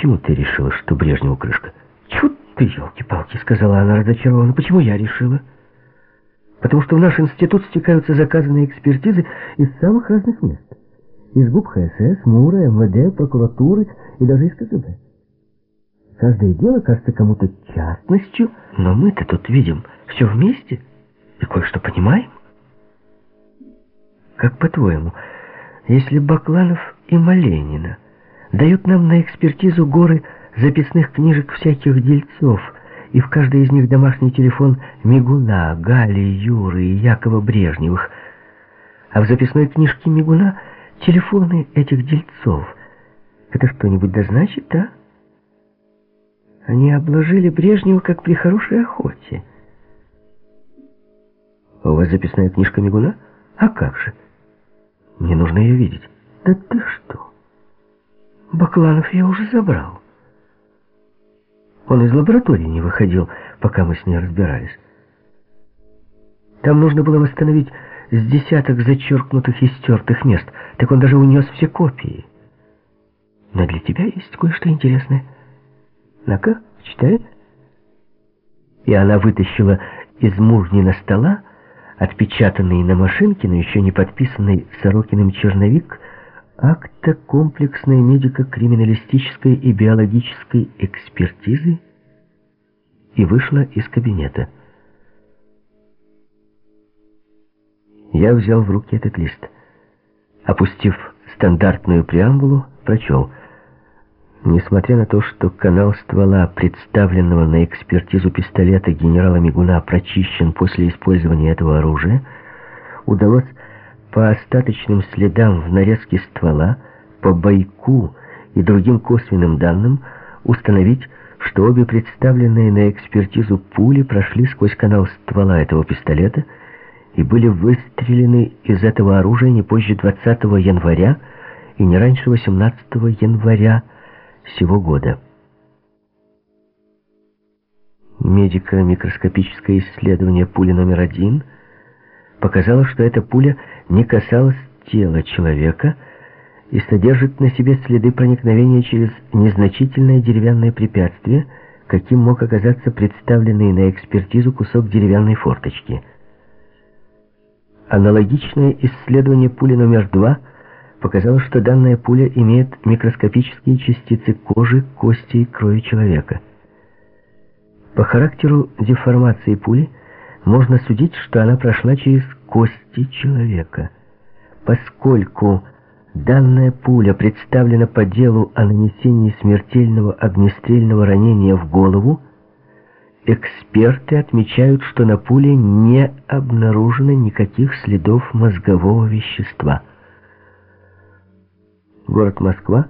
Почему ты решила, что Брежневу крышка? Чуть ты, елки-палки, сказала она разочарованно. Почему я решила? Потому что в наш институт стекаются заказанные экспертизы из самых разных мест. Из ГУП ХСС, МУРа, МВД, прокуратуры и даже из КГБ. Каждое дело кажется кому-то частностью, но мы-то тут видим все вместе и кое-что понимаем. Как по-твоему, если Бакланов и Маленина дают нам на экспертизу горы записных книжек всяких дельцов, и в каждой из них домашний телефон Мигуна, Гали, Юры и Якова Брежневых, а в записной книжке Мигуна телефоны этих дельцов. Это что-нибудь да значит, а? Они обложили Брежнева, как при хорошей охоте. А у вас записная книжка Мигуна? А как же? Мне нужно ее видеть. Да ты что? Бакланов я уже забрал. Он из лаборатории не выходил, пока мы с ней разбирались. Там нужно было восстановить с десяток зачеркнутых и стертых мест, так он даже унес все копии. Но для тебя есть кое-что интересное. На-ка, читай. И она вытащила из мужнина стола отпечатанный на машинке, но еще не подписанный Сорокиным черновик акта комплексной медико-криминалистической и биологической экспертизы и вышла из кабинета. Я взял в руки этот лист. Опустив стандартную преамбулу, прочел. Несмотря на то, что канал ствола, представленного на экспертизу пистолета генерала Мигуна, прочищен после использования этого оружия, удалось по остаточным следам в нарезке ствола, по бойку и другим косвенным данным установить, что обе представленные на экспертизу пули прошли сквозь канал ствола этого пистолета и были выстрелены из этого оружия не позже 20 января и не раньше 18 января сего года. Медико-микроскопическое исследование пули номер один показало, что эта пуля не касалась тела человека и содержит на себе следы проникновения через незначительное деревянное препятствие, каким мог оказаться представленный на экспертизу кусок деревянной форточки. Аналогичное исследование пули номер два показало, что данная пуля имеет микроскопические частицы кожи, кости и крови человека. По характеру деформации пули можно судить, что она прошла через кости человека. Поскольку данная пуля представлена по делу о нанесении смертельного огнестрельного ранения в голову, эксперты отмечают, что на пуле не обнаружено никаких следов мозгового вещества. Город Москва,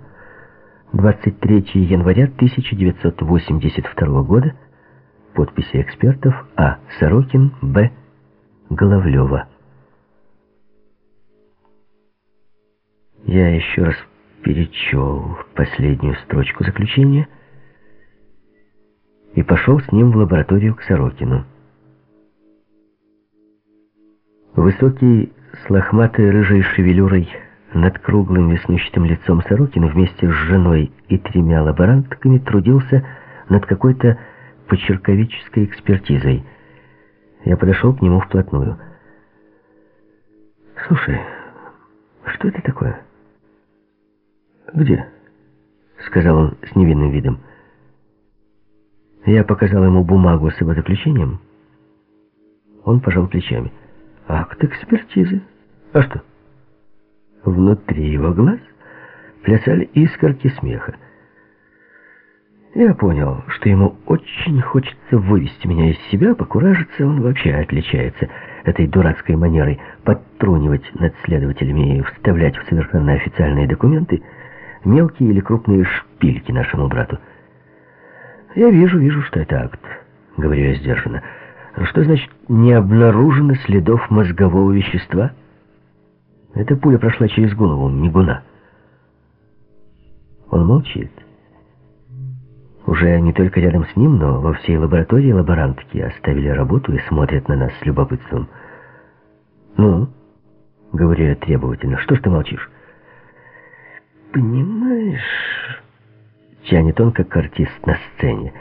23 января 1982 года, подписи экспертов А. Сорокин, Б. Головлева. Я еще раз перечел последнюю строчку заключения и пошел с ним в лабораторию к Сорокину. Высокий, с лохматой рыжей шевелюрой, над круглым веснущатым лицом Сорокин вместе с женой и тремя лаборантками трудился над какой-то почерковической экспертизой. Я подошел к нему вплотную. «Слушай, что это такое?» «Где?» — сказал он с невинным видом. Я показал ему бумагу с его заключением. Он пожал плечами. «Акт экспертизы. А что?» Внутри его глаз плясали искорки смеха. Я понял, что ему очень хочется вывести меня из себя, покуражиться, он вообще отличается этой дурацкой манерой подтрунивать над следователями и вставлять в совершенно официальные документы мелкие или крупные шпильки нашему брату. Я вижу, вижу, что это акт, говорю я сдержанно. Что значит «не обнаружено следов мозгового вещества»? Эта пуля прошла через голову Мигуна. Он молчит. Уже не только рядом с ним, но во всей лаборатории лаборантки оставили работу и смотрят на нас с любопытством. «Ну?» — говорю я требовательно. «Что ж ты молчишь?» «Понимаешь...» тянет он как артист на сцене.